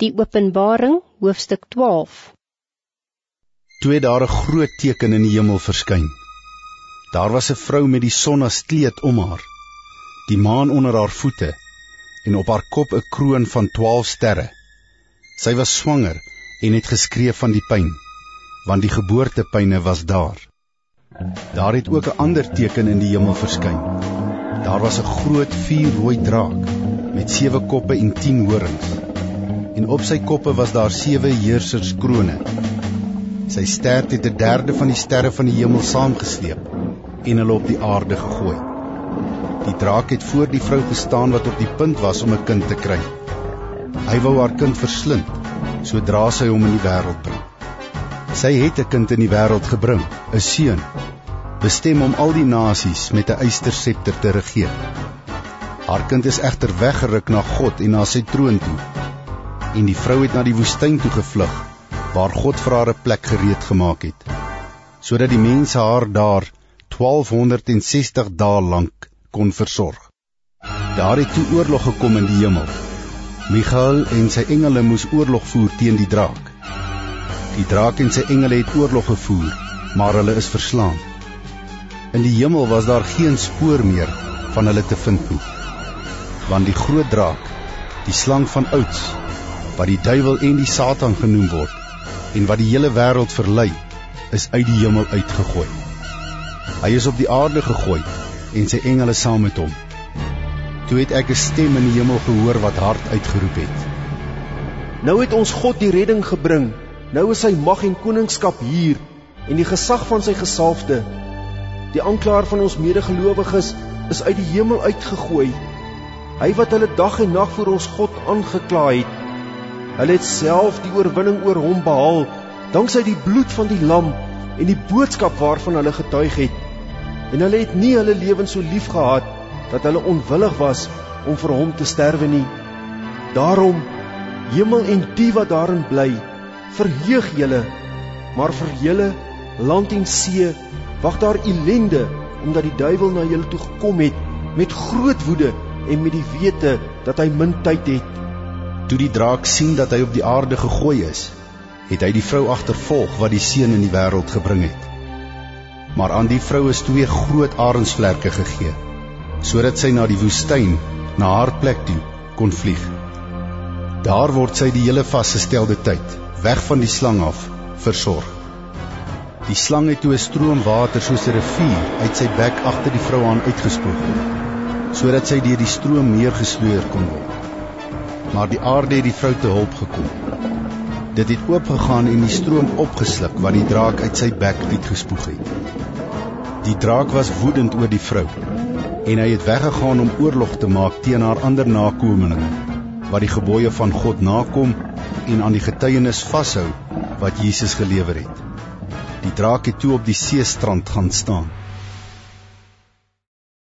Die Openbaring, hoofstuk 12. Toe het daar 'n groot teken in die hemel verskyn. Daar was 'n vrou met die son as kleed om haar, die maan onder haar voete en op haar kop 'n kroon van 12 sterre. Sy was swanger en het geskree van die pyn, want die geboortepyne was daar. Daar het ook 'n ander teken in die hemel verskyn. Daar was 'n groot vuurrooi draak met sewe koppe en 10 horings en op sy koppe was daar sewe heerserskrone. Sy stert het 'n derde van die sterre van die hemel saamgesleep en hulle op die aarde gegooi. Die draak het voor die vrou gestaan wat op die punt was om 'n kind te kry. Hy wou haar kind verslind sodra sy hom in die wêreld bring. Sy het 'n kind in die wêreld gebring, 'n seun, bestem om al die nasies met 'n eysterscepter te regeer. Haar kind is egter weggeruk na God en na sy troon toe en die vrou het na die woestyn toe gevlug waar God vir haar 'n plek gereed gemaak het sodat die mense haar daar 1260 dae lank kon versorg. Daar het toe oorlog gekom in die hemel. Michael en sy engele moes oorlog voer teen die draak. Die draak en sy engele het oorlog gevoer, maar hulle is verslaan. In die hemel was daar geen spoor meer van hulle te vind nie. Want die groot draak, die slang van ouds, wat die duiwel en die Satan genoem word en wat die hele wêreld verlei, is uit die hemel uitgegooi. Hy is op die aarde gegooi en sy engele saam met hom. Toe het ek 'n stem in die hemel gehoor wat hard uitgeroep het. Nou het ons God die redding gebring. Nou is sy mag en koningskap hier en die gesag van sy gesalfde. Die aanklaer van ons medegelowiges is uit die hemel uitgegooi. Hy wat hulle dag en nag voor ons God aangekla het. Hulle het self die oorwinning oor hom behaal danksy die bloed van die lam en die boodskap waarvan hulle getuig het. En hulle het nie hulle lewens so lief gehad dat hulle onwillig was om vir hom te sterwe nie. Daarom hemel en die wat daarin bly, verheug julle, maar vir julle land en see wag daar ellende omdat die duiwel na julle toe gekom het met groot woede en met die wete dat hy min tyd het. Toe die draak sien dat hy op die aarde gegooi is, het hy die vrou agtervolg wat die seun in die wêreld gebring het. Maar aan die vrou is twee groot arensvlerke gegee, sodat sy na die woestyn, na haar plek toe kon vlieg. Daar word sy die hele vasgestelde tyd, weg van die slang af, versorg. Die slang het toe 'n stroom water soos 'n rivier uit sy bek agter die vrou aan uitgespoeg, sodat sy deur die stroom neergesleur kon word maar die aarde het die vrou te hulp gekom. Dit het oopgegaan en die stroom opgesluk wat die draak uit sy bek uitgespoeg het. Die draak was woedend oor die vrou en hy het weggegaan om oorlog te maak teen haar ander nakommelinge wat die gebooie van God nakom en aan die getuienis vashou wat Jesus gelewer het. Die draak het toe op die seestrand gaan staan.